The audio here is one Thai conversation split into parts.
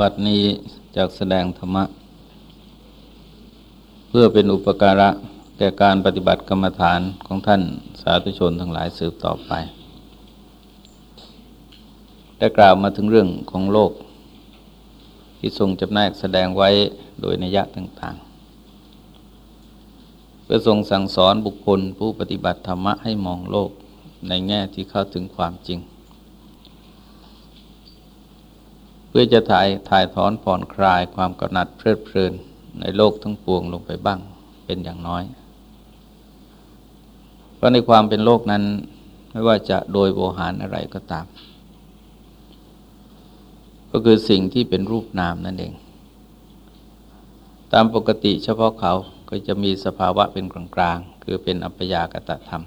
บัดนี้จากแสดงธรรมะ เพื่อเป็นอุปการะแก่การปฏิบัติกรรมฐานของท่านสาธุชนทั้งหลายสืบต่อไป ได้กล่าวมาถึงเรื่องของโลก ที่ทรงจำแนกแสดงไว้โดยนัยยะต่างๆ เพื่อทรงสั่งสอนบุคคลผู้ปฏิบัติธรรมะให้มองโลกในแง่ที่เข้าถึงความจริง พื่อจะถ่ายถ่ายถอนผ่อนคลายความกำหนัดเพลิดเพลินในโลกทั้งปวงลงไปบ้างเป็นอย่างน้อย เพราะในความเป็นโลกนั้นไม่ว่าจะโดยโวหารอะไรก็ตาม ก็คือสิ่งที่เป็นรูปนามนั่นเอง ตามปกติเฉพาะเขาก็จะมีสภาวะเป็นกลางๆ คือเป็นอัปยากตธรรม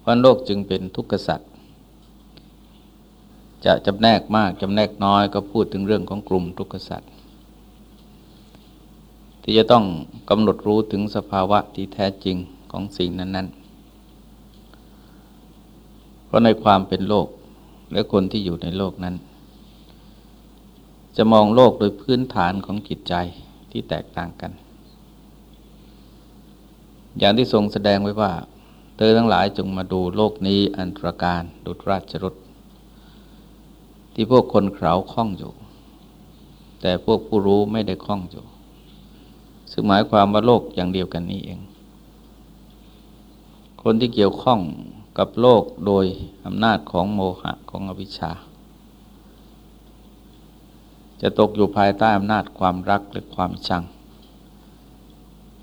เพราะโลกจึงเป็นทุกข์สัตว์ จะจำแนกมากจำแนกน้อยก็พูดถึงเรื่องของกลุ่มทุกขสัตว์ที่จะต้องกำหนดรู้ถึงสภาวะที่แท้จริงของสิ่งนั้นๆ เพราะในความเป็นโลกและคนที่อยู่ในโลกนั้น จะมองโลกโดยพื้นฐานของจิตใจที่แตกต่างกัน อย่างที่ทรงแสดงไว้ว่า เธอทั้งหลายจงมาดูโลกนี้อันตรการดุจราชรถ ที่พวกคนเขาคล้องอยู่ แต่พวกผู้รู้ไม่ได้คล้องอยู่ ซึ่งหมายความว่าโลกอย่างเดียวกันนี้เอง คนที่เกี่ยวข้องกับโลกโดยอำนาจของโมหะของอวิชชา จะตกอยู่ภายใต้อำนาจความรักและความชัง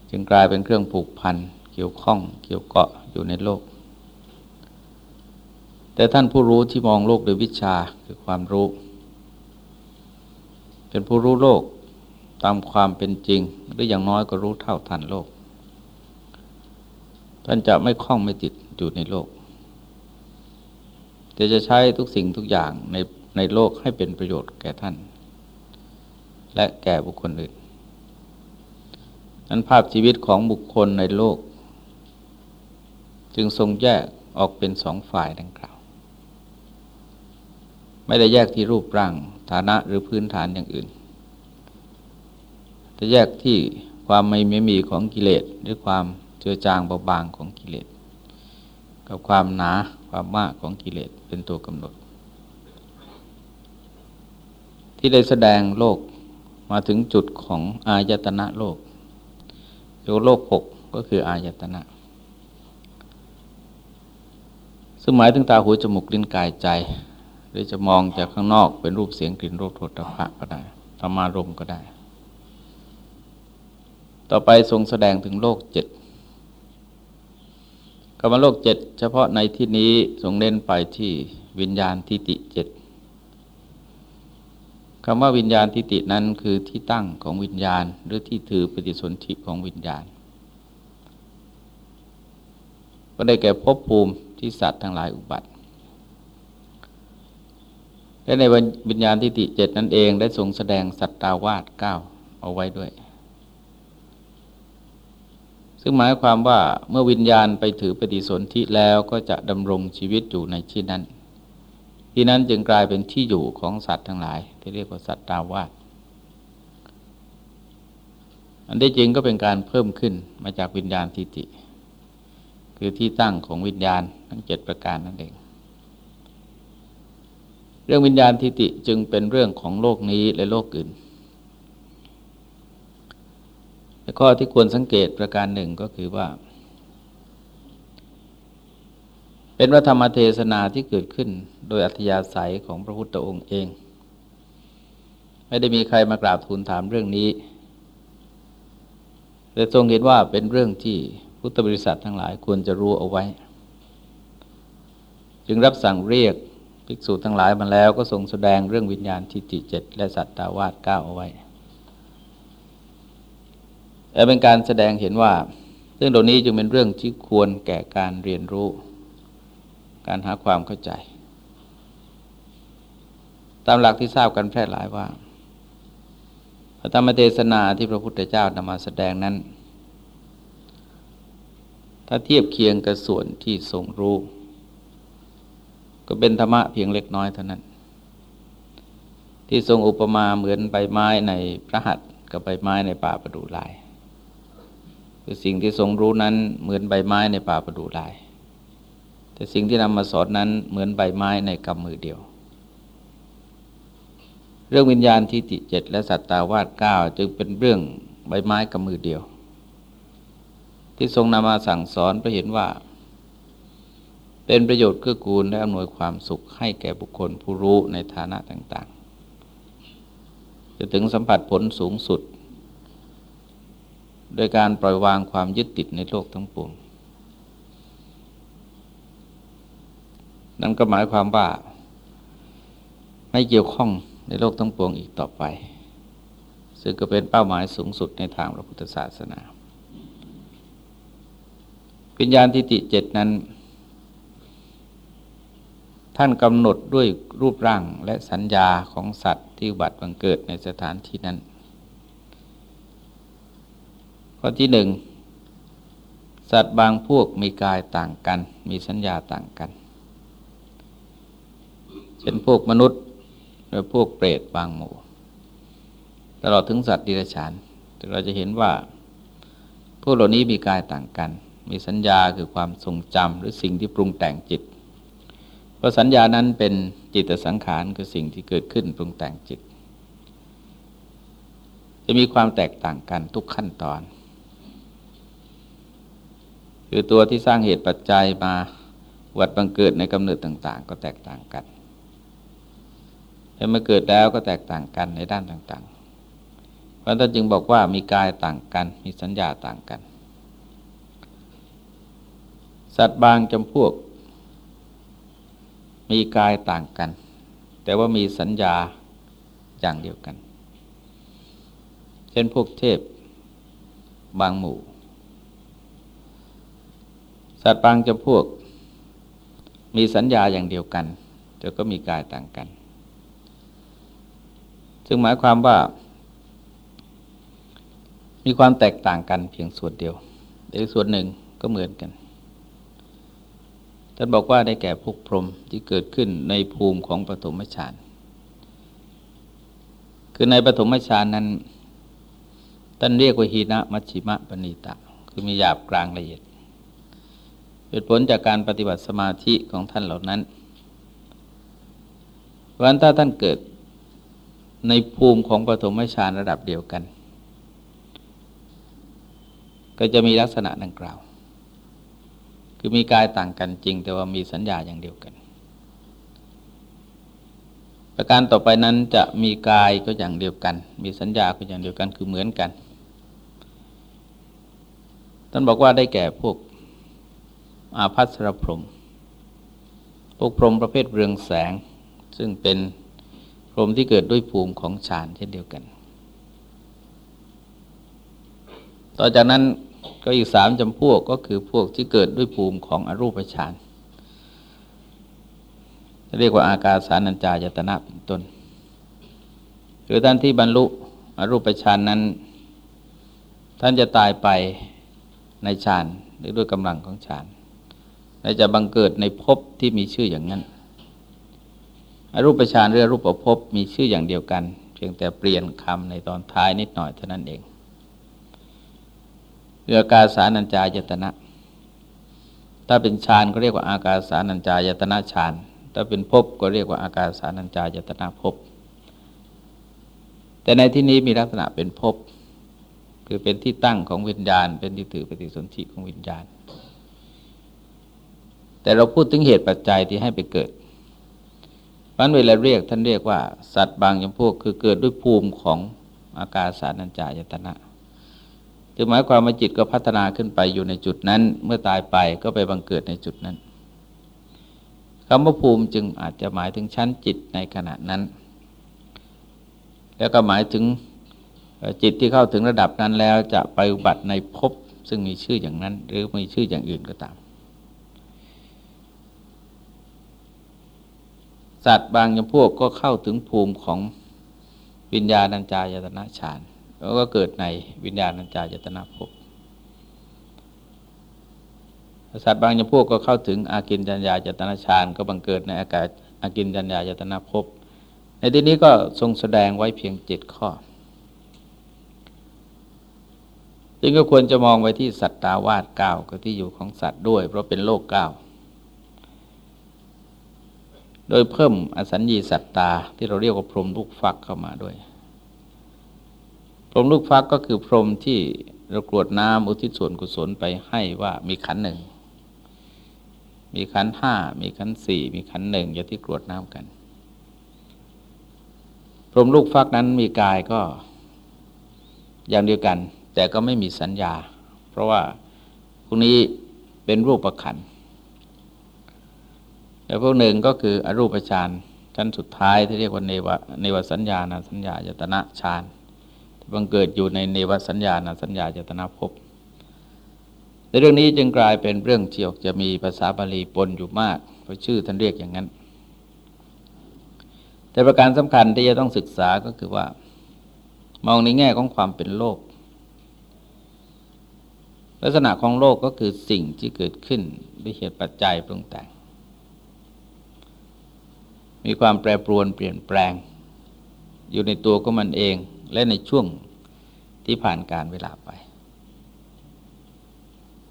จึงกลายเป็นเครื่องผูกพันเกี่ยวข้องเกี่ยวเกาะอยู่ในโลก แต่ท่านผู้รู้ที่มองโลกโดยวิชาคือความรู้ เป็นผู้รู้โลกตามความเป็นจริง หรืออย่างน้อยก็รู้เท่าทันโลก ท่านจะไม่คล้องไม่ติดอยู่ในโลก แต่จะใช้ทุกสิ่งทุกอย่างในในโลกให้เป็นประโยชน์แก่ท่าน และแก่บุคคลอื่น นั้นภาพชีวิตของบุคคลในโลก จึงทรงแยกออกเป็นสองฝ่ายดังกล่าว ไม่ได้แยกที่รูปร่างฐานะหรือพื้นฐานอย่างอื่น แต่แยกที่ความไม่ไม่มีของกิเลสหรือความเจือจางเบาบางของกิเลสกับความหนาความมากของกิเลสเป็นตัวกำหนด ที่ได้แสดงโลกมาถึงจุดของอายตนะโลกหรือโลกหกก็คืออายตนะ ซึ่งหมายถึงตาหูจมูกลิ้นกายใจ หรือจะมองจากข้างนอกเป็นรูปเสียงกลิ่นรสโผฏฐพะก็ได้ธรรมารมก็ได้ ต่อไปทรงแสดงถึงโลกเจ็ดคำว่าโลกเจ็ดเฉพาะในที่นี้ทรงเน้นไปที่วิญญาณทิติเจ็ดคำว่าวิญญาณทิตินั้นคือที่ตั้งของวิญญาณ หรือที่ถือปฏิสนธิของวิญญาณ ก็ได้แก่ภพภูมิที่สัตว์ทั้งหลายอุบัติ และในวิญญาณทิฏฐิเจ็ดนั่นเองได้ทรงแสดงสัตตาวาสเก้าเอาไว้ด้วย ซึ่งหมายความว่าเมื่อวิญญาณไปถือปฏิสนธิแล้วก็จะดำรงชีวิตอยู่ในที่นั้น ที่นั้นจึงกลายเป็นที่อยู่ของสัตว์ทั้งหลาย ที่เรียกว่าสัตตาวาสอันที่จริงก็เป็นการเพิ่มขึ้นมาจากวิญญาณทิฏฐิคือที่ตั้งของวิญญาณทั้งเจ็ดประการนั่นเอง เรื่องวิญญาณทิฏฐิจึงเป็นเรื่องของโลกนี้และโลกอื่นแต่ข้อที่ควรสังเกตประการหนึ่งก็คือว่า เป็นวัธรรมเทศนาที่เกิดขึ้นโดยอัธยาศัยของพระพุทธองค์เอง ไม่ได้มีใครมากราบทูลถามเรื่องนี้แต่ทรงเห็นว่าเป็นเรื่องที่พุทธบริษัททั้งหลายควรจะรู้เอาไว้ จึงรับสั่งเรียก ภิกษุทั้งหลายมาแล้วก็ทรงแสดงเรื่องวิญญาณทิฏฐิเจ็ดและสัตตาวาสเก้าเอาไว้แต่เป็นการแสดงเห็นว่าเรื่องเหล่านี้จึงเป็นเรื่องที่ควรแก่การเรียนรู้ การหาความเข้าใจ ตามหลักที่ทราบกันแพร่หลายว่าพระธรรมเทศนาที่พระพุทธเจ้านำมาแสดงนั้น ถ้าเทียบเคียงกับส่วนที่ทรงรู้ ก็เป็นธรรมะเพียงเล็กน้อยเท่านั้น ที่ทรงอุปมาเหมือนใบไม้ในพระหัตถ์กับใบไม้ในป่าประดูลายคือสิ่งที่ทรงรู้นั้นเหมือนใบไม้ในป่าประดูลาย แต่สิ่งที่นำมาสอนนั้นเหมือนใบไม้ในกำมือเดียว เรื่องวิญญาณทิฏฐิเจ็ดและสัตตาวาสเก้าจึงเป็นเรื่องใบไม้กำมือเดียว ที่ทรงนำมาสั่งสอนเพราะเห็นว่า เป็นประโยชน์เกื้อกูลและอำนวยความสุขให้แก่บุคคลผู้รู้ในฐานะต่าง ๆ จะถึงสัมผัสผลสูงสุด โดยการปล่อยวางความยึดติดในโลกทั้งปวงนั่นก็หมายความว่า ไม่เกี่ยวข้องในโลกทั้งปวงอีกต่อไป ซึ่งก็เป็นเป้าหมายสูงสุดในทางพระพุทธศาสนา วิญญาณทิฏฐิเจ็ดนั้น ท่านกำหนดด้วยรูปร่างและสัญญาของสัตว์ที่บัติบังเกิดในสถานที่นั้น ข้อที่หนึ่งสัตว์บางพวกมีกายต่างกัน มีสัญญาต่างกัน เช่นพวกมนุษย์หรือพวกเปรตบางหมู่ ตลอดถึงสัตว์ดิรัจฉานเราจะเห็นว่า พวกเหล่านี้มีกายต่างกัน มีสัญญาคือความทรงจำหรือสิ่งที่ปรุงแต่งจิต พราะสัญญานั้นเป็นจิตสังขารคือสิ่งที่เกิดขึ้นปรุงแต่งจิต จะมีความแตกต่างกันทุกขั้นตอน คือตัวที่สร้างเหตุปัจจัยมาวัดบังเกิดในกำเนิดต่าง ๆ ก็แตกต่างกันแต่เมื่อเกิดแล้วก็แตกต่างกันในด้านต่างๆ เพราะท่านจึงบอกว่ามีกายต่างกัน มีสัญญาต่างกัน สัตว์บางจำพวก มีกายต่างกัน แต่ว่ามีสัญญาอย่างเดียวกัน เช่นพวกเทพบางหมู่ สัตว์บางจำพวก มีสัญญาอย่างเดียวกัน แต่ก็มีกายต่างกัน ซึ่งหมายความว่า มีความแตกต่างกันเพียงส่วนเดียวอีกส่วนหนึ่งก็เหมือนกัน ท่านบอกว่าได้แก่ภพพรหมที่เกิดขึ้นในภูมิของปฐมฌาน คือในปฐมฌานนั้น ท่านเรียกว่าหีนะมัชชิมะปณิตะ คือมีหยาบกลางละเอียดเป็นผลจากการปฏิบัติสมาธิของท่านเหล่านั้นเพราะฉะนั้นถ้าท่านเกิดในภูมิของปฐมฌานระดับเดียวกัน ก็จะมีลักษณะดังกล่าว คือมีกายต่างกันจริง แต่ว่ามีสัญญาอย่างเดียวกัน ประการต่อไปนั้นจะมีกายก็อย่างเดียวกัน มีสัญญาก็อย่างเดียวกันคือเหมือนกันท่านบอกว่าได้แก่พวกอาภัสรพรมพวกพรมประเภทเรืองแสง ซึ่งเป็นพรมที่เกิดด้วยภูมิของฌานเช่นเดียวกัน ต่อจากนั้น ก็อีกสามจำพวกก็คือพวกที่เกิดด้วยภูมิของอรูปฌานเรียกว่าอากาสานัญจายตนะเป็นต้น หรือท่านที่บรรลุอรูปฌานนั้น ท่านจะตายไปในฌานหรือด้วยกำลังของฌานและจะบังเกิดในภพที่มีชื่ออย่างนั้น อรูปฌานหรืออรูปภพมีชื่ออย่างเดียวกัน เพียงแต่เปลี่ยนคำในตอนท้ายนิดหน่อยเท่านั้นเอง เรืออากาสานัญจายตนะ ถ้าเป็นฌานก็เรียกว่าอากาสานัญจายตนะฌาน ถ้าเป็นภพก็เรียกว่าอากาสานัญจายตนะภพ แต่ในที่นี้มีลักษณะเป็นภพ คือเป็นที่ตั้งของวิญญาณ เป็นที่ถือปฏิสนธิของวิญญาณ แต่เราพูดถึงเหตุปัจจัยที่ให้ไปเกิดพันเวลาเรียกท่านเรียกว่า สัตว์บางจำพวกคือเกิดด้วยภูมิของอากาสานัญจายตนะ จึงหมายความว่าจิตก็พัฒนาขึ้นไปอยู่ในจุดนั้น เมื่อตายไปก็ไปบังเกิดในจุดนั้นคำว่าภูมิจึงอาจจะหมายถึงชั้นจิตในขณะนั้น แล้วก็หมายถึงจิตที่เข้าถึงระดับนั้นแล้วจะไปอุบัติในภพซึ่งมีชื่ออย่างนั้น หรือมีชื่ออย่างอื่นก็ตาม สัตว์บางจำพวกก็เข้าถึงภูมิของวิญญาณัญจายตนะฌาน แล้วก็เกิดในวิญญาณัญจายตนาภพสัตว์บางจำพวกก็เข้าถึงอากินจัญญาจตนาฌานก็บังเกิดในอากาศอากินจัญญาจตนาภพในที่นี้ก็ทรงแสดงไว้เพียงเจ็ดข้อ จึงก็ควรจะมองไปที่สัตตาวาสเก้าก็ที่อยู่ของสัตว์ด้วย เพราะเป็นโลกเก้าโดยเพิ่มอสัญญีสัตตาที่เราเรียกว่าพรหมลูกฟักเข้ามาด้วย พรมลูกฟักก็คือพรมที่เรากรวดน้ำอุทิศส่วนกุศลไปให้ว่ามีขันหนึ่ง มีขันห้า มีขันสี่ มีขันหนึ่งอย่าที่กรวดน้ำกัน พรมลูกฟักนั้นมีกายก็อย่างเดียวกัน แต่ก็ไม่มีสัญญา เพราะว่าพวกนี้เป็นรูปประคันแต่พวกหนึ่งก็คืออรูปฌานชั้นสุดท้ายที่เรียกว่าเนวเนวสัญญาณสัญญาจตนะฌาน บังเกิดอยู่ในเนวสัญญาณสัญญาเจตนาภพในเรื่องนี้จึงกลายเป็นเรื่องเจียวจะมีภาษาบาลีปนอยู่มาก เพราะชื่อท่านเรียกอย่างนั้น แต่ประการสำคัญที่จะต้องศึกษาก็คือว่า มองในแง่ของความเป็นโลก ลักษณะของโลกก็คือสิ่งที่เกิดขึ้นด้วยเหตุปัจจัยปรุงแต่ง มีความแปรปรวนเปลี่ยนแปลง อยู่ในตัวก็มันเอง และในช่วงที่ผ่านการเวลาไป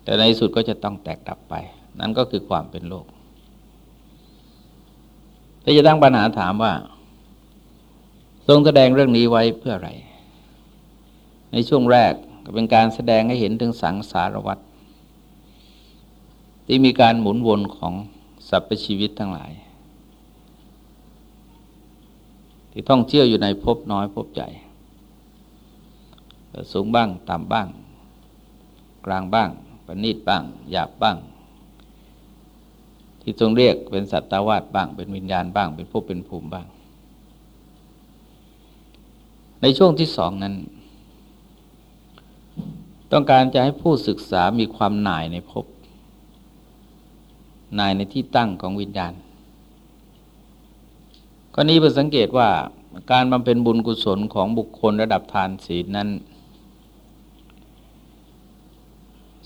แต่ในสุดก็จะต้องแตกดับไป นั่นก็คือความเป็นโลกถ้าจะตั้งปัญหาถามว่า ทรงแสดงเรื่องนี้ไว้เพื่ออะไร ในช่วงแรกก็เป็นการแสดงให้เห็นถึงสังสารวัตรที่มีการหมุนวนของสรรพชีวิตทั้งหลาย ที่ท่องเที่ยวอยู่ในภพน้อยภพใหญ่ สูงบ้าง ต่ำบ้าง กลางบ้างประณีตบ้าง หยาบบ้าง ที่ทรงเรียกเป็นสัตตาวาสบ้าง เป็นวิญญาณบ้าง เป็นภพเป็นภูมิบ้าง ในช่วงที่สองนั้น ต้องการจะให้ผู้ศึกษามีความหน่ายในภพหน่ายในที่ตั้งของวิญญาณก็นี้เพื่อสังเกตว่าการบำเพ็ญบุญกุศลของบุคคลระดับทานศีลนั้น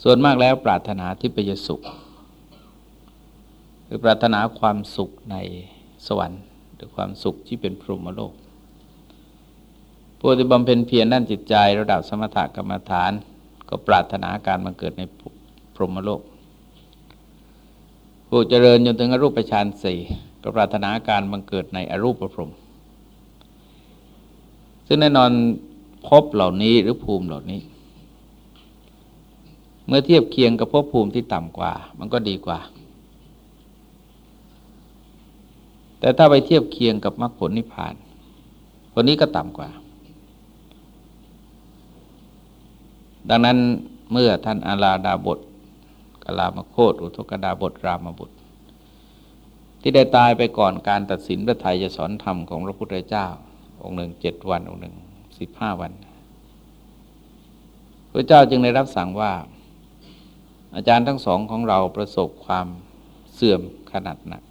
ส่วนมากแล้วปรารถนาที่ปยสุข คือปรารถนาความสุขในสวรรค์ หรือความสุขที่เป็นพรหมโลกผู้ที่บำเพ็ญเพียรด้านจิตใจ ระดับสมถกรรมฐาน ก็ปรารถนาการมาเกิดในพรหมโลก ผู้เจริญจนถึงอรูปฌานสี่ก็ปรารถนาการบังเกิดในอรูปประพรมซึ่งแน่นอนพบเหล่านี้หรือภูมิเหล่านี้ เมื่อเทียบเคียงกับภพภูมิที่ต่ำกว่า มันก็ดีกว่า แต่ถ้าไปเทียบเคียงกับมรรคผลนิพพานคนนี้ก็ต่ำกว่า ดังนั้นเมื่อท่านอาลาดาบทกลามโคตอุทกดาบทรามบุตร ที่ได้ตายไปก่อนการตัดสินพระไทยจะสอนธรรมของพระพุทธเจ้า องค์หนึ่งเจ็ดวัน องค์หนึ่งสิบห้าวันพระเจ้าจึงได้รับสั่งว่า อาจารย์ทั้งสองของเราประสบความเสื่อมขนาดหนัก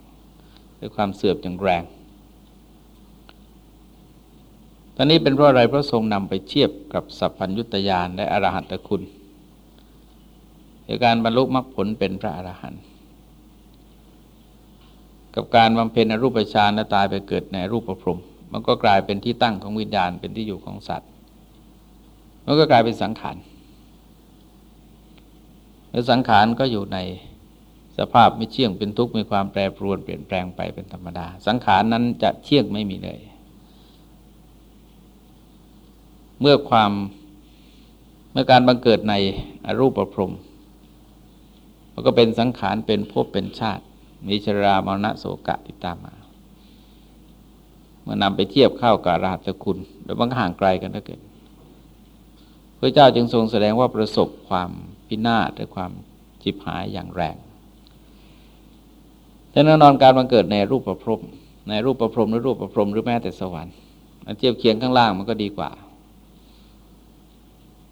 ด้วยความเสื่อมอย่างแรงตอนนี้เป็นเพราะอะไรพระทรงนำไปเทียบกับสัพพัญยุตยานและอรหัตคุณในการบรรลุมรรคผลเป็นพระอรหันต์กับการบำเพ็ญอรูปฌานและตายไปเกิดในรูปประพรมมันก็กลายเป็นที่ตั้งของวิญญาณเป็นที่อยู่ของสัตว์ มันก็กลายเป็นสังขาร แล้สังขารก็อยู่ในสภาพไม่เที่ยงเป็นทุกข์มีความแปรปรวนเปลี่ยนแปลงไปเป็นธรรมดา สังขารนั้นจะเที่ยงไม่มีเลย เมื่อความเมื่อการบังเกิดในอรูปประพรมมันก็เป็นสังขารเป็นภพเป็นชาติ มีชรามรณะโสกะติดตามมาเมื่อนำไปเทียบเข้ากับราชคุณโดยบางห่างไกลกันถ้าเกิดพระเจ้าจึงทรงแสดงว่าประสบความ พินาศและความจิบหายอย่างแรงแต่แน่นอนการบังเกิดในรูปประพรมในรูปประพรมหรือรูปประพรมหรือแม้แต่สวรรค์เทียบเคียงข้างล่างมันก็ดีกว่า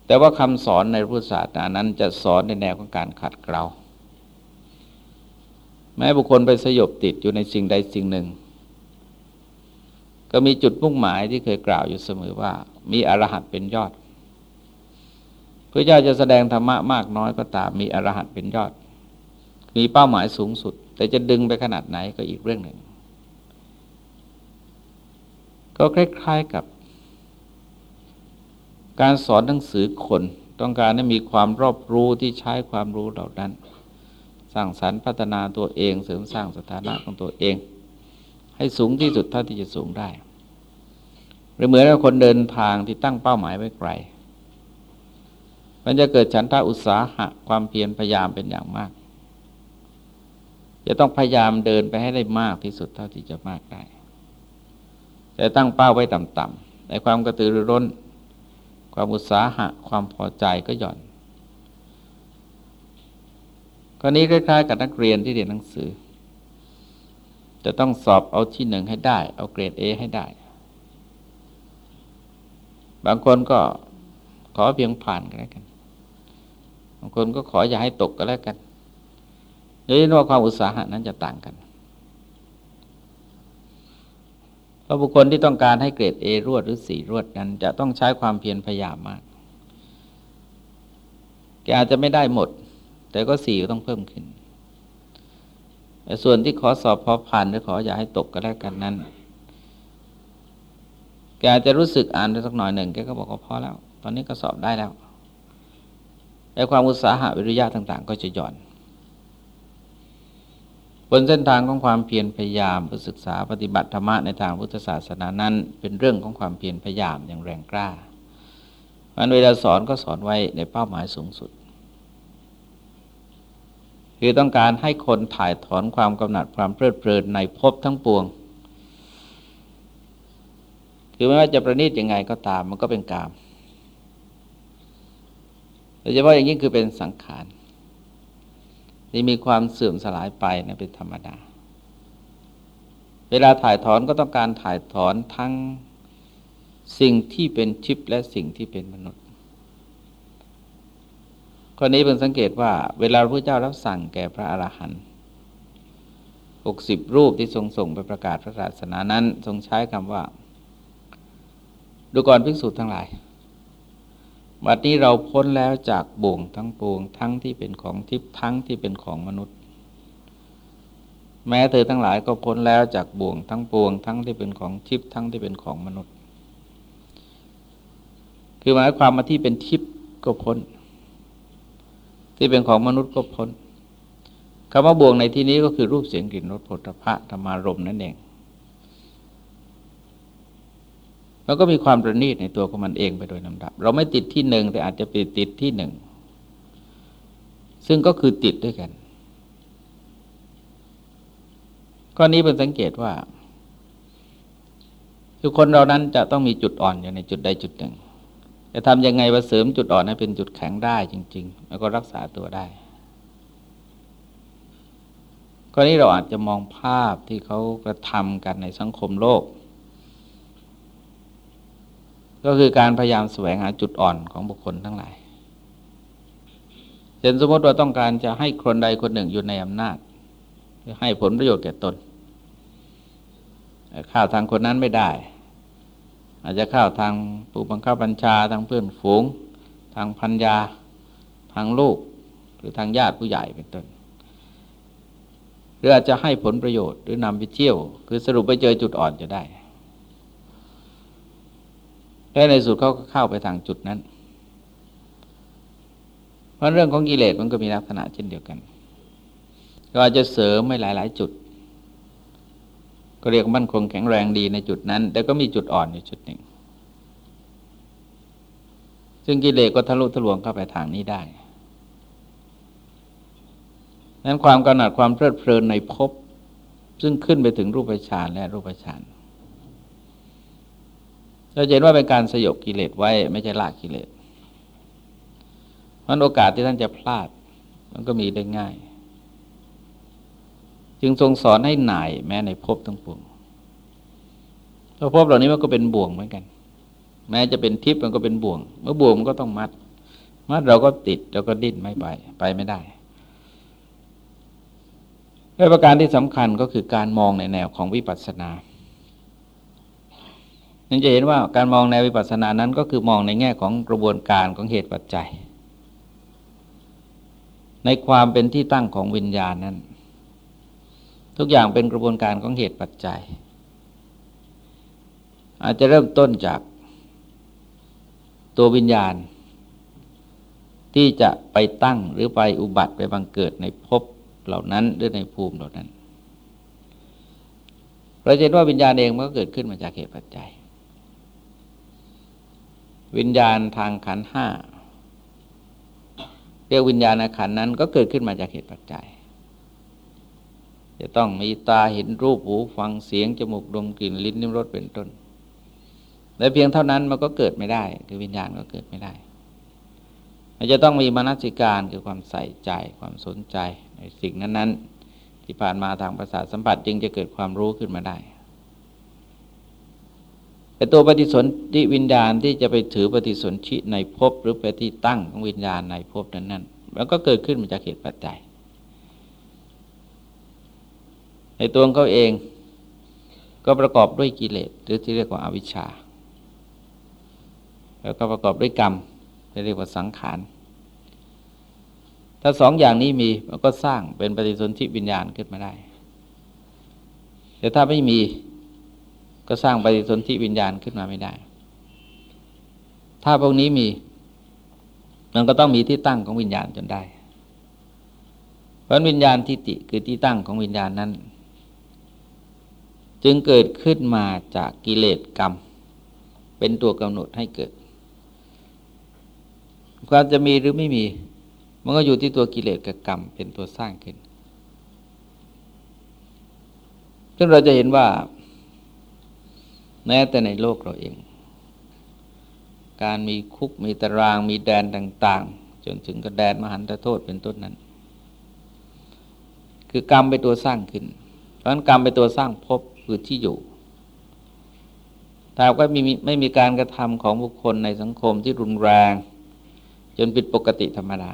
แต่ว่าคำสอนในพุทธศาสนานั้นจะสอนในแนวของการขัดเกลาแม้บุคคลไปสยบติดอยู่ในสิ่งใดสิ่งหนึ่ง ก็มีจุดมุ่งหมายที่เคยกล่าวอยู่เสมอว่า มีอรหัตเป็นยอด พระเจ้าจะแสดงธรรมะมากน้อยก็ตามมีอรหัตเป็นยอด มีเป้าหมายสูงสุด แต่จะดึงไปขนาดไหนก็อีกเรื่องหนึ่ง ก็คล้ายๆกับการสอนหนังสือคน ต้องการให้มีความรอบรู้ที่ใช้ความรู้เหล่านั้น สร้างสรรค์พัฒนาตัวเองเสริมสร้างสถานะของตัวเอง ให้สูงที่สุดเท่าที่จะสูงได้หรือเหมือนกับคนเดินทางที่ตั้งเป้าหมายไว้ไกล มันจะเกิดฉันทาอุตสาหะความเพียรพยายามเป็นอย่างมาก จะต้องพยายามเดินไปให้ได้มากที่สุดเท่าที่จะมากได้ แต่ตั้งเป้าไว้ต่ำๆในความกระตือรือร้น ความอุตสาหะ ความพอใจก็หย่อนกรณีคล้ายๆ กับนักเรียนที่เรียนหนังสือ จะต้องสอบเอาที่หนึ่งให้ได้ เอาเกรดเอให้ได้ บางคนก็ขอเพียงผ่านก็แล้วกันางคนก็ขออย่าให้ตกก็แล้วกันโดยว่าความอุตสาหะนั้นจะต่างกันเพราะบุคคลที่ต้องการให้เกรดเอรวดหรือสี่รวดนั้น จะต้องใช้ความเพียรพยายามมาก แกอาจจะไม่ได้หมด แต่ก็สี่ก็ต้องเพิ่มขึ้นแต่ส่วนที่ขอสอบพอผ่านหรือขออย่าให้ตกก็แล้วกันนั้น แกอาจจะรู้สึกอ่านไปสักหน่อยหนึ่งแกก็บอกว่าพอแล้ว ตอนนี้ก็สอบได้แล้ว แต่ความอุตสาหะวิริยะต่าง ๆ ก็จะหย่อน บนเส้นทางของความเพียรพยายามศึกษาปฏิบัติธรรมะในทางพุทธศาสนานั้น เป็นเรื่องของความเพียรพยายามอย่างแรงกล้ามันเวลาสอนก็สอนไว้ในเป้าหมายสูงสุด คือต้องการให้คนถ่ายถอนความกำหนัดความเพลิดเพลินในภพทั้งปวง คือไม่ว่าจะประณีตยังไงก็ตามมันก็เป็นกาม โดยเฉพาะอย่างยิ่งคือเป็นสังขารที่มีความเสื่อมสลายไปนะเป็นธรรมดา เวลาถ่ายถอนก็ต้องการถ่ายถอนทั้งสิ่งที่เป็นชิปและสิ่งที่เป็นมนุษย์คนนี้เพิ่งสังเกตว่า เวลาพระเจ้ารับสั่งแก่พระอรหันต์หกสิบรูปที่ทรงส่งไปประกาศพระศาสนานั้น ทรงใช้คำว่า ดูก่อนภิกษุทั้งหลาย บัดนี้เราพ้นแล้วจากบ่วงทั้งปวงทั้งที่เป็นของทิพย์ทั้งที่เป็นของมนุษย์ แม้เธอทั้งหลายก็พ้นแล้วจากบ่วงทั้งปวง ทั้งที่เป็นของทิพย์ทั้งที่เป็นของมนุษย์ คือหมายความมาที่เป็นทิพย์ก็พ้น ที่เป็นของมนุษย์ก็พ้นคำว่าบ่วงในที่นี้ก็คือรูปเสียงกลิ่นรสผลิภัณฑ์ธรรมารมนั่นเอง มันก็มีความประณีตในตัวของมันเองไปโดยลำดับ เราไม่ติดที่หนึ่งแต่อาจจะไปติดที่หนึ่งซึ่งก็คือติดด้วยกันข้อนี้เป็นสังเกตว่า คือคนเรานั้นจะต้องมีจุดอ่อนอยู่ในจุดใดจุดหนึ่งจะทำยังไงว่าเสริมจุดอ่อนให้เป็นจุดแข็งได้จริง ๆ แล้วก็รักษาตัวได้ข้อนี้เราอาจจะมองภาพที่เขากระทำกันในสังคมโลก ก็คือการพยายามแสวงหาจุดอ่อนของบุคคลทั้งหลายเช่นสมมติว่าต้องการจะให้คนใดคนหนึ่งอยู่ในอำนาจให้ผลประโยชน์แก่ตนข้าวทางคนนั้นไม่ได้ อาจจะข้าวทางผู้บังคับบัญชาทางเพื่อนฝูง ทางพันยา ทางลูก หรือทางญาติผู้ใหญ่เป็นต้นหรืออาจจะให้ผลประโยชน์หรือนำไปเที่ยว คือสรุปไปเจอจุดอ่อนจะได้ และในสุดเขาก็เข้าไปทางจุดนั้น เพราะเรื่องของกิเลสมันก็มีลักษณะเช่นเดียวกันก็อาจจะเสริมไม่หลาย ๆ จุด ก็เรียกมั่นคงแข็งแรงดีในจุดนั้น แต่ก็มีจุดอ่อนอยู่จุดหนึ่ง ซึ่งกิเลสก็ทะลุทะลวงเข้าไปทางนี้ได้นั้นความกำหนัดความเพลิดเพลินในภพซึ่งขึ้นไปถึงรูปฌานและรูปฌาน เราเห็นว่าเป็นการสยบกิเลสไว้ ไม่ใช่ละกิเลสมันโอกาสที่ท่านจะพลาด มันก็มีได้ง่าย จึงทรงสอนให้หน่ายแม้ในภพทั้งปวงเพราะภพเหล่านี้มันก็เป็นบ่วงเหมือนกัน แม้จะเป็นทิพย์มันก็เป็นบ่วง เมื่อบ่วงมันก็ต้องมัด มัดเราก็ติดเราก็ดิ้นไม่ไปไปไม่ได้และประการที่สำคัญก็คือการมองในแนวของวิปัสสนา ยังจะเห็นว่าการมองในวิปัสสนานั้นก็คือมองในแง่ของกระบวนการของเหตุปัจจัย ในความเป็นที่ตั้งของวิญญาณนั้น ทุกอย่างเป็นกระบวนการของเหตุปัจจัย อาจจะเริ่มต้นจากตัววิญญาณ ที่จะไปตั้งหรือไปอุบัติไปบังเกิดในภพเหล่านั้นหรือในภูมิเหล่านั้นเราเห็นว่าวิญญาณเองมันก็เกิดขึ้นมาจากเหตุปัจจัย วิญญาณทางขันห้าเรียกวิญญาณขันนั้นก็เกิดขึ้นมาจากเหตุปัจจัย จะต้องมีตาเห็นรูปหูฟังเสียงจมูกดมกลิ่นลิ้นนิ้มรสเป็นต้นและเพียงเท่านั้นมันก็เกิดไม่ได้ คือวิญญาณก็เกิดไม่ได้มันจะต้องมีมนสิการคือความใส่ใจความสนใจในสิ่งนั้น ๆ ที่ผ่านมาทางประสาทสัมผัสจึงจะเกิดความรู้ขึ้นมาได้ แต่ตัวปฏิสนธิวิญญาณที่จะไปถือปฏิสนธิในภพหรือไปที่ตั้งของวิญญาณในภพนั้นๆมันก็เกิดขึ้นมาจากเหตุปัจจัย ในตัวเขาเองก็ประกอบด้วยกิเลสหรือที่เรียกว่าอาวิชชา แล้วก็ประกอบด้วยกรรมที่เรียกว่าสังขาร ถ้าสองอย่างนี้มีมันก็สร้างเป็นปฏิสนธิวิญญาณขึ้นมาได้ แต่ถ้าไม่มี ก็สร้างปฏิสนธิวิญญาณขึ้นมาไม่ได้ ถ้าพวกนี้มี มันก็ต้องมีที่ตั้งของวิญญาณจนได้ เพราะวิญญาณทิฏฐิคือที่ตั้งของวิญญาณนั้น จึงเกิดขึ้นมาจากกิเลสกรรม เป็นตัวกำหนดให้เกิด ความจะมีหรือไม่มี มันก็อยู่ที่ตัวกิเลสกับกรรม เป็นตัวสร้างขึ้นซึ่งเราจะเห็นว่า แม้แต่ในโลกเราเอง การมีคุกมีตารางมีแดนต่าง ๆ จนถึงกับแดนมหันตโทษเป็นต้นนั้น คือกรรมเป็นตัวสร้างขึ้นเพราะนั้นกรรมเป็นตัวสร้างภพคือที่อยู่แต่ก็มีไม่มีการกระทำของบุคคลในสังคมที่รุนแรง จนผิดปกติธรรมดา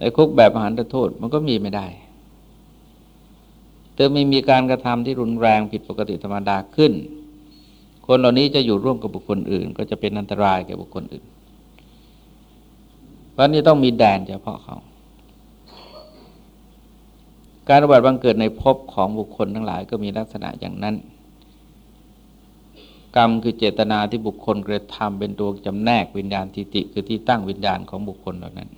ไอ้คุกแบบมหันตโทษมันก็มีไม่ได้ แต่ไม่มีการกระทำที่รุนแรงผิดปกติธรรมดาขึ้น คนเหล่านี้จะอยู่ร่วมกับบุคคลอื่น ก็จะเป็นอันตรายแก่บุคคลอื่น เพราะนี้ต้องมีแดนเฉพาะเขา การระบาดบังเกิดในภพของบุคคลทั้งหลายก็มีลักษณะอย่างนั้น กรรมคือเจตนาที่บุคคลกระทำเป็นตัวจำแนกวิญญาณทิติ คือที่ตั้งวิญญาณของบุคคลเหล่านั้น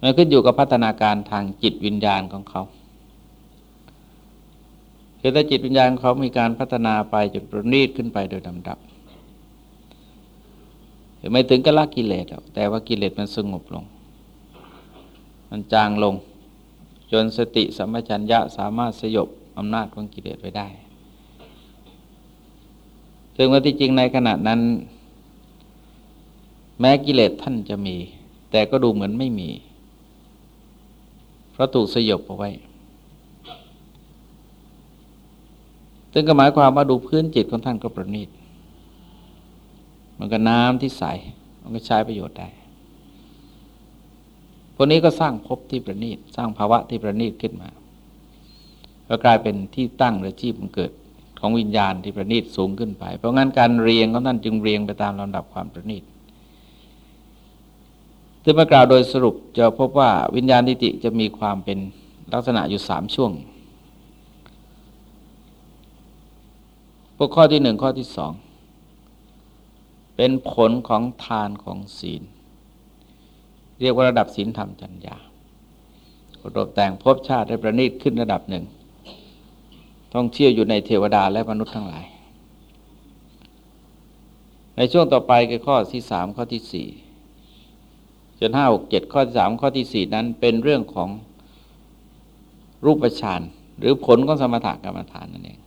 มันขึ้นอยู่กับพัฒนาการทางจิตวิญญาณของเขา คือถ้าจิตวิญญาณเขามีการพัฒนาไปจนประณีตขึ้นไปโดยลำดับไม่ถึงกับละกิเลสแต่ว่ากิเลสมันสงบลง มันจางลง จนสติสัมปชัญญะสามารถสยบอำนาจของกิเลสไว้ได้ซึ่งว่าที่จริงในขณะนั้น แม้กิเลสท่านจะมี แต่ก็ดูเหมือนไม่มี เพราะถูกสยบเอาไว้ ซึ่งก็หมายความว่าดูพื้นจิตของท่านก็ประณีตมันก็น้ำที่ใส มันก็ใช้ประโยชน์ได้ พวกนี้ก็สร้างภพที่ประณีต สร้างภาวะที่ประณีตขึ้นมา ก็กลายเป็นที่ตั้งหรือที่มันเกิดของวิญญาณที่ประณีตสูงขึ้นไป เพราะงั้นการเรียงของท่านจึงเรียงไปตามลำดับความประณีตซึ่งเมื่อกล่าวโดยสรุปจะพบว่าวิญญาณทิฏฐิจะมีความเป็นลักษณะอยู่สามช่วง พวกข้อที่หนึ่งข้อที่สองเป็นผลของทานของศีล เรียกว่าระดับศีลธรรมจัญญาระดบแต่งภพชาติได้ประณีตขึ้นระดับหนึ่ง ท่องเที่ยวอยู่ในเทวดาและมนุษย์ทั้งหลาย ในช่วงต่อไปคือข้อที่สามข้อที่สี่จนห้าหกเจ็ดข้อที่สามข้อที่สี่นั้นเป็นเรื่องของรูปฌานหรือผลของสมถกรรมฐานนั่นเอง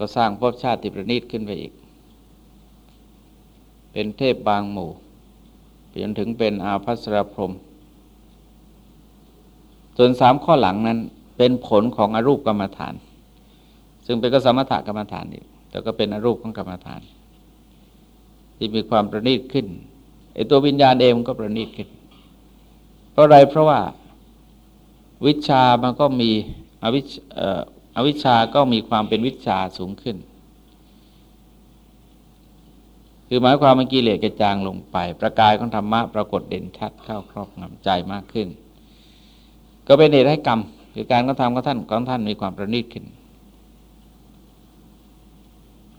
ก็สร้างภพชาติประณีตขึ้นไปอีก เป็นเทพบางหมู่จนถึงเป็นอาภัสรพรมส่วนสามข้อหลังนั้นเป็นผลของอรูปกรรมฐาน ซึ่งเป็นก็สมถกรรมฐานอีกแต่ก็เป็นอรูปของกรรมฐาน ที่มีความประณีตขึ้นไอตัววิญญาณเองมันก็ประณีตขึ้น เพราะอะไรเพราะว่าวิชามันก็มีอวิช อวิชาก็มีความเป็นวิชาสูงขึ้น คือหมายความมันกิเลสกระจางลงไป ประกายของธรรมะปรากฏเด่นชัดเข้าครอบงำใจมากขึ้น ก็เป็นเหตุให้กรรมคือการกระทำของท่านของท่านมีความประณีตขึ้น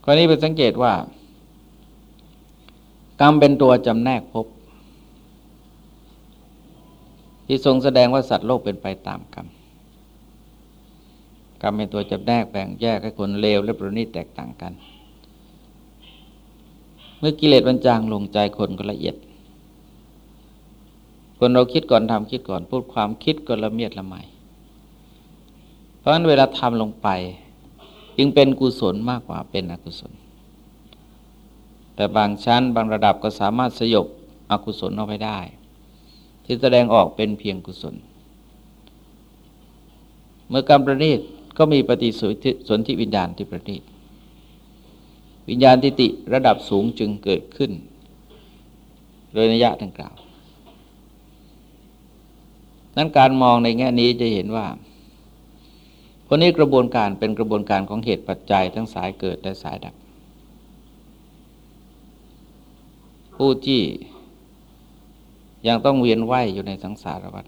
ข้อนี้เป็นสังเกตว่า กรรมเป็นตัวจำแนกภพที่ทรงแสดงว่าสัตว์โลกเป็นไปตามกรรม กรรมเป็นตัวจำแนกแบ่งแยกให้คนเลวและประณีตแตกต่างกัน เมื่อกิเลสบรรจางลงใจคนก็ละเอียด คนเราคิดก่อนทำคิดก่อนพูดความคิดก็ละเมียดละไมเพราะฉะนั้นเวลาทำลงไป จึงเป็นกุศลมากกว่าเป็นอกุศล แต่บางชั้นบางระดับก็สามารถสยบอกุศลเอาไปได้ ที่แสดงออกเป็นเพียงกุศล เมื่อกรรมประณีต ก็มีปฏิสนธิวิญญาณที่ประณีตวิญญาณทิติระดับสูงจึงเกิดขึ้น โดยนิยะดังกล่าว นั้นการมองในแง่นี้จะเห็นว่าราะนี้กระบวนการเป็นกระบวนการของเหตุปัจจัยทั้งสายเกิดและสายดับ ผู้ที่ยังต้องเวียนว่ายอยู่ในสังสารวัฏ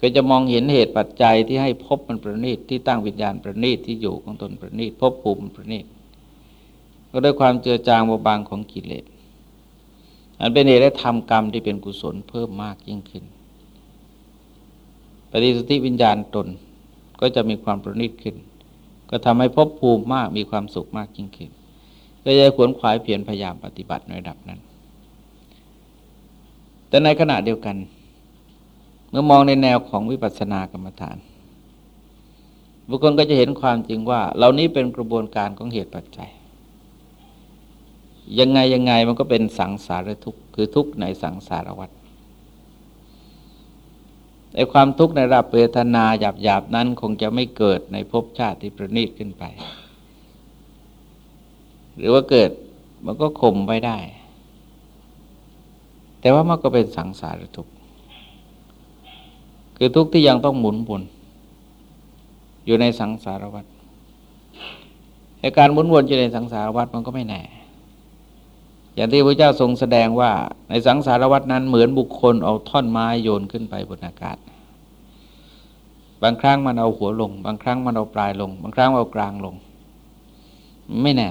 ก็จะมองเห็นเหตุปัจจัยที่ให้พบมันประณีตที่ตั้งวิญญาณประณีตที่อยู่ของตนประณีตพบภูมิประณีตก็ด้วยความเจือจางเบาบางของกิเลสอันเป็นเหตุให้ทำกรรมที่เป็นกุศลเพิ่มมากยิ่งขึ้น ปฏิสติวิญญาณตนก็จะมีความประณีตขึ้น ก็ทำให้ภพภูมิมากมีความสุขมากยิ่งขึ้น ก็จะขวนขวายเพียรพยายามปฏิบัติในระดับนั้น แต่ในขณะเดียวกัน เมื่อมองในแนวของวิปัสสนากรรมฐาน บุคคลก็จะเห็นความจริงว่า เหล่านี้เป็นกระบวนการของเหตุปัจจัย ยังไงยังไงมันก็เป็นสังสารทุกข์คือทุกข์ในสังสารวัฏไอ้ความทุกข์ในรับเวทนาหยาบหยาบนั้นคงจะไม่เกิดในภพชาติที่ประณีตขึ้นไป หรือว่าเกิดมันก็ข่มไว้ได้ แต่ว่ามันก็เป็นสังสารทุกข์ คือทุกข์ที่ยังต้องหมุนวนอยู่ในสังสารวัฏในการหมุนวนอยู่ในสังสารวัฏมันก็ไม่แน่ อย่างที่พระเจ้าทรงแสดงว่าในสังสารวัตนั้นเหมือนบุคคลเอาท่อนไม้โยนขึ้นไปบนอากาศ บางครั้งมันเอาหัวลง บางครั้งมันเอาปลายลง บางครั้งเอากลางลง ไม่แน่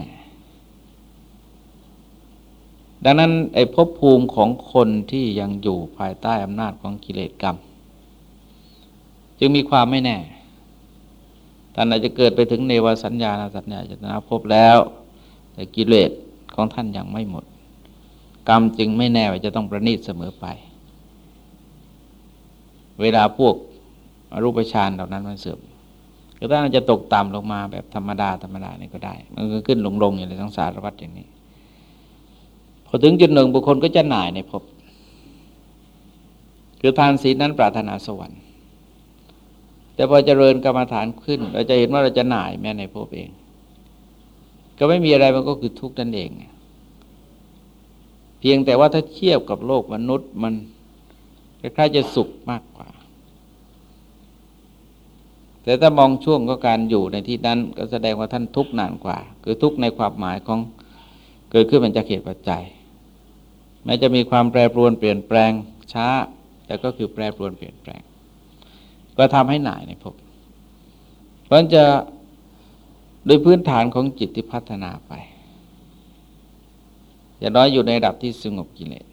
ดังนั้นไอ้ภพภูมิของคนที่ยังอยู่ภายใต้อำนาจของกิเลสกรรม จึงมีความไม่แน่ท่านอาจจะเกิดไปถึงเนวสัญญาณสัญญาจตนาภพแล้ว แต่กิเลสของท่านยังไม่หมด กรรมจึงไม่แน่ว่าจะต้องประณีตเสมอไป เวลาพวกรูปฌานเหล่านั้นมันเสื่อมก็ถ้าจะตกต่ำลงมาแบบธรรมดาธรรมดานี่ก็ได้ มันก็ขึ้นลงลงอย่างในทั้งสารวัตรอย่างนี้ พอถึงจุดหนึ่งบุคคลก็จะหน่ายในภพคือทานศีลนั้นปรารถนาสวรรค์ แต่พอเจริญกรรมฐานขึ้น เราจะเห็นว่าเราจะหน่ายแม้ในภพเอง ก็ไม่มีอะไรมันก็คือทุกข์นั่นเอง เพียงแต่ว่าถ้าเทียบกับโลกมนุษย์มันคล้ายๆจะสุขมากกว่า แต่ถ้ามองช่วงก็การอยู่ในที่นั้น ก็แสดงว่าท่านทุกข์นานกว่า คือทุกข์ในความหมายของเกิดขึ้นเป็นจากเหตุปัจจัยแม้จะมีความแปรปรวนเปลี่ยนแปลงช้า แต่ก็คือแปรปรวนเปลี่ยนแปลง ก็ทำให้หน่ายในภพเพราะจะโดยพื้นฐานของจิตที่พัฒนาไปอย่าน้อยอยู่ในระดับที่สงบกิเลส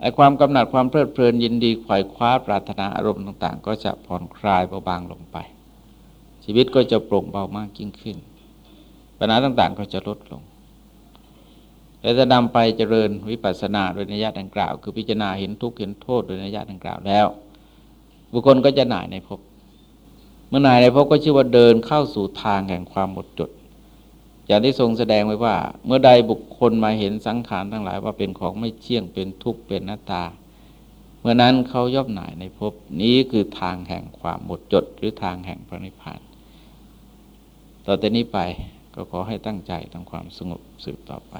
ไอ้ความกำหนัดความเพลิดเพลินยินดีขวายคว้าปรารถนาอารมณ์ต่าง ๆ ก็จะผ่อนคลายเบาบางลงไป ชีวิตก็จะโปร่งเบามากยิ่งขึ้น ปัญหาต่างๆ ก็จะลดลง และจะนำไปเจริญวิปัสสนาโดยนิยะดังกล่าว คือพิจารณาเห็นทุกข์เห็นโทษโดยนิยะดังกล่าวแล้ว บุคคลก็จะหน่ายในภพเมื่อหน่ายในภพก็ชื่อว่าเดินเข้าสู่ทางแห่งความหมดจดอย่างที่ทรงแสดงไว้ว่า เมื่อใดบุคคลมาเห็นสังขารทั้งหลายว่าเป็นของไม่เที่ยงเป็นทุกข์เป็นหน้าตา เมื่อนั้นเขาย่อมหน่ายในภพนี้คือทางแห่งความหมดจด หรือทางแห่งพระนิพพาน ต่อแต่นี้ไปก็ขอให้ตั้งใจทำความสงบสืบต่อไป